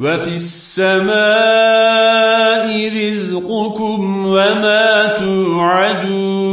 وفي السماء رزقكم وما توعدون